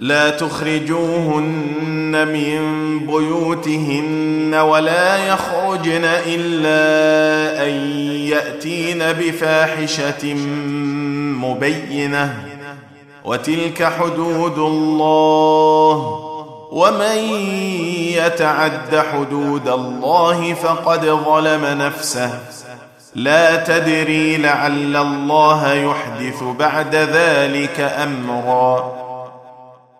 لا تخرجوهن من بيوتهن ولا يخرجن إلا أن يأتين بفاحشة مبينة. وتلك حدود الله. ومن يتعد حدود الله فقد ظلم نفسه. لا تدري لعل الله يحدث بعد ذلك أمرا.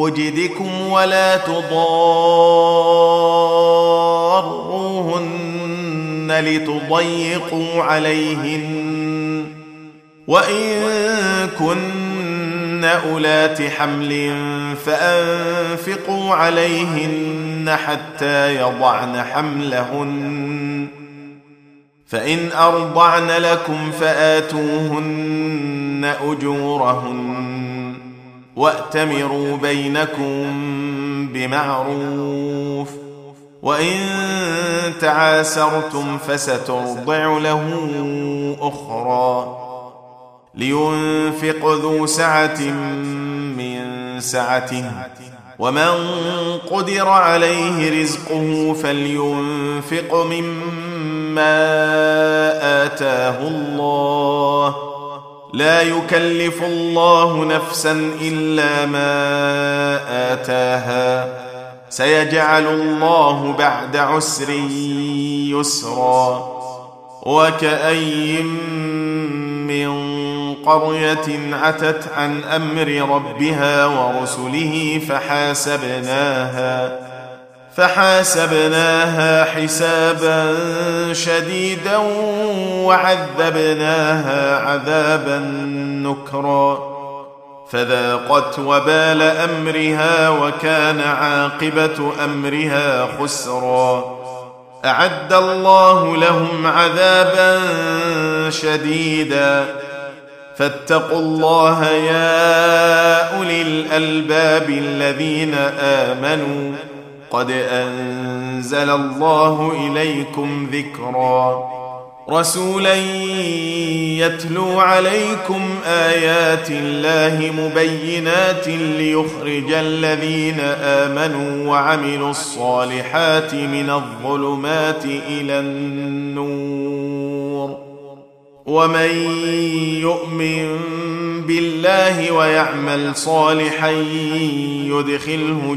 وجدكم ولا تضاروهن لتضيقوا عليهن وإن كن أولات حمل فأنفقوا عليهن حتى يضعن حملهن فإن أرضعن لكم فآتوهن أجورهن واتمروا بينكم بمعروف وان تعاسرتم فسترضع له أخرى لينفق ذو سعه من سعته ومن قدر عليه رزقه فلينفق مما اتاه الله لا يكلف الله نفسا إلا ما آتاها. سيجعل الله بعد عسر يسرا. وكاين من قرية عتت عن أمر ربها ورسله فحاسبناها. فحاسبناها حسابا شديدا وعذبناها عذابا نكرا. فذاقت وبال أمرها وكان عاقبة أمرها خسرا. أعد الله لهم عذابا شديدا. فاتقوا الله يا أولي الألباب الذين آمنوا. قد أنزل الله إليكم ذكرا. رسولا يتلو عليكم آيات الله مبينات ليخرج الذين آمنوا وعملوا الصالحات من الظلمات إلى النور. ومن يؤمن بالله ويعمل صالحا يدخله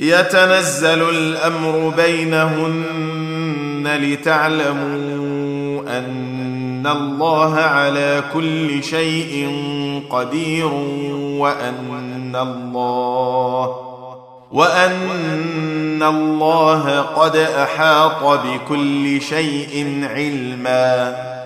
يتنزل الأمر بينهن لتعلموا أن الله على كل شيء قدير وأن الله وأن الله قد أحاط بكل شيء علما.